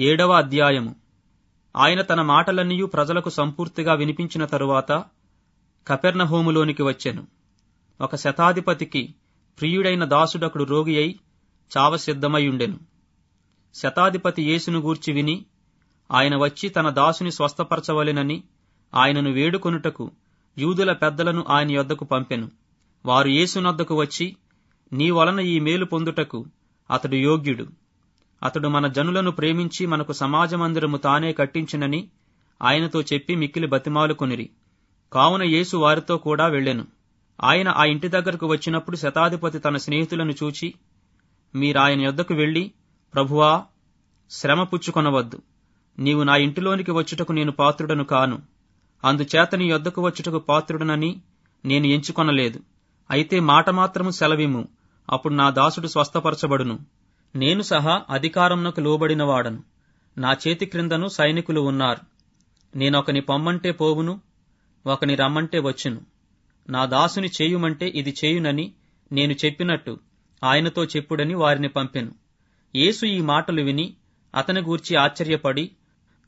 ఏడవ అధ్యాయము. ఆయన తన మాటలన్నీ ప్రజలకు సంపూర్తిగా వినిపించిన తరువాత కపెర్నహోములోనికి వచ్చెను. ఒక శతాధిపతికి ప్రియుడైన దాసుడకుడు రోగి అయి చావసిద్ధమయ్యుండెను శతాధిపతి యేసును గూర్చి విని ఆయన వచ్చి తన దాసుని స్వస్థపరచవలెనని ఆయనను వేడుకొనుటకు యూదుల పెద్దలను ఆయన యొద్దకు పంపెను. వారు యేసునొద్దకు వచ్చి నీ వలన ఈ మేలు పొందుటకు అతడు యోగ్యుడు. అతడు మన జనులను ప్రేమించి మనకు సమాజమందిరము తానే కట్టించినని ఆయనతో చెప్పి మిక్కిలి బతిమాలుకొనిరి. కావున యేసు వారితో కూడా వెళ్ళెను. ఆయన ఆ ఇంటి దగ్గరకు వచ్చినప్పుడు శతాధిపతి తన స్నేహితులను చూచి మీరాయన యొద్దకు వెళ్ళి ప్రభువా శ్రమ పుచ్చుకొనవద్దు. నీవు నా ఇంటిలోనికి వచ్చుటకు నేను పాత్రుడను కాను. అందుచేత నీ యొద్దకు వచ్చుటకు పాత్రుడనని నేను ఎంచుకొనలేదు. అయితే మాట మాత్రము సెలవిము అప్పుడు నా దాసుడు స్వస్థపరచబడును. నేను సహా అధికారంనకు లోబడిన వాడను నా చేతి క్రిందను సైనికులు ఉన్నారు. నేనొకని పొమ్మంటే పోవును ఒకని రమ్మంటే వచ్చును. నా దాసుని చేయుమంటే ఇది చేయునని నేను చెప్పినట్టు ఆయనతో చెప్పుడని వారిని పంపెను. యేసు ఈ మాటలు విని అతని గూర్చి ఆశ్చర్యపడి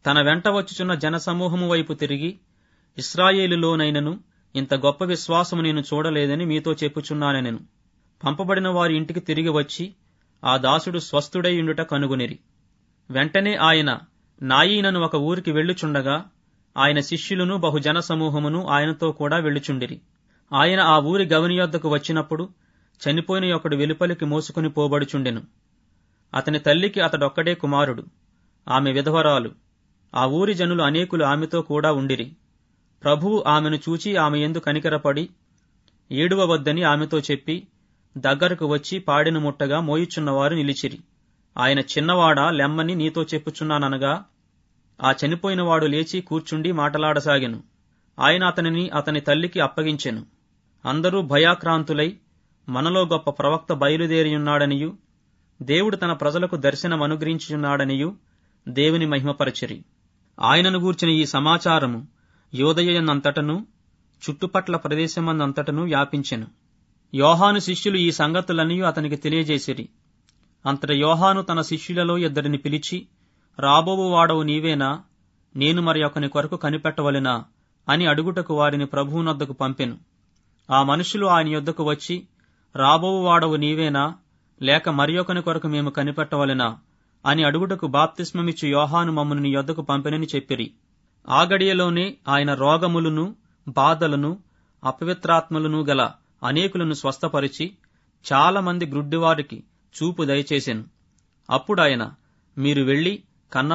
తన వెంట వచ్చుచున్న జనసమూహము వైపు తిరిగి ఇస్రాయేలులోనైనను ఇంత గొప్ప విశ్వాసము నేను చూడలేదని మీతో చెప్పుచున్నానెను పంపబడిన వారి ఇంటికి తిరిగి వచ్చి ఆ దాసుడు స్వస్థుడై ఉండుట కనుగొనిరి. వెంటనే ఆయన నాయీనను ఒక ఊరికి వెళ్ళుచుండగా ఆయన శిష్యులను బహుజన సమూహమును ఆయనతో కూడా వెళ్ళుచుండిరి. ఆయన ఆ ఊరి గవని యొద్దకు వచ్చినప్పుడు చనిపోయిన ఒకడు వెలుపలికి మోసుకుని పోబడుచుండెను. అతని తల్లికి అతడొక్కడే కుమారుడు ఆమె విధవరాలు. ఆ ఊరి జనులు అనేకులు ఆమెతో కూడా ఉండిరి. ప్రభువు ఆమెను చూచి ఆమె ఎందు కనికరపడి ఏడువవద్దని ఆమెతో చెప్పి దగ్గరకు వచ్చి పాడిన ముట్టగా మోయిచున్నవారు నిలిచిరి. ఆయన చిన్నవాడా లెమ్మని నీతో చెప్పుచున్నాననగా ఆ చనిపోయినవాడు లేచి కూర్చుండి మాటలాడసాగెను. ఆయన అతనిని అతని తల్లికి అప్పగించెను. అందరూ భయాక్రాంతులై మనలో గొప్ప ప్రవక్త బయలుదేరియున్నాడనియు దేవుడు తన ప్రజలకు దర్శనమనుగ్రహించున్నాడనియు దేవుని మహిమపరచిరి. ఆయనను గూర్చిన ఈ సమాచారము యోదయంతటను చుట్టుపట్ల ప్రదేశమందంతటను వ్యాపించెను. యోహాను శిష్యులు ఈ సంగతులన్నీ అతనికి తెలియజేసిరి. అంతట యోహాను తన శిష్యులలో ఇద్దరిని పిలిచి రాబోవు వాడవు నీవేనా? నేను మరి ఒకని కొరకు కనిపెట్టవలెనా? అని అడుగుటకు వారిని ప్రభువునొద్దకు పంపెను. ఆ మనుషులు ఆయన యొద్దకు వచ్చి రాబోవు వాడవు నీవేనా? లేక మరి ఒకని కొరకు మేము కనిపెట్టవలెనా? అని అడుగుటకు బాప్తిస్మమిచ్చు యోహాను మమ్మను నీ యొద్దకు పంపెనని చెప్పిరి. ఆ గడియలోనే ఆయన రోగములను బాధలను అపవిత్రాత్మలను గల అనేకులను స్వస్థపరిచి చాలామంది గ్రుడ్డివారికి చూపు దయచేసెను. అప్పుడాయన మీరు వెళ్ళి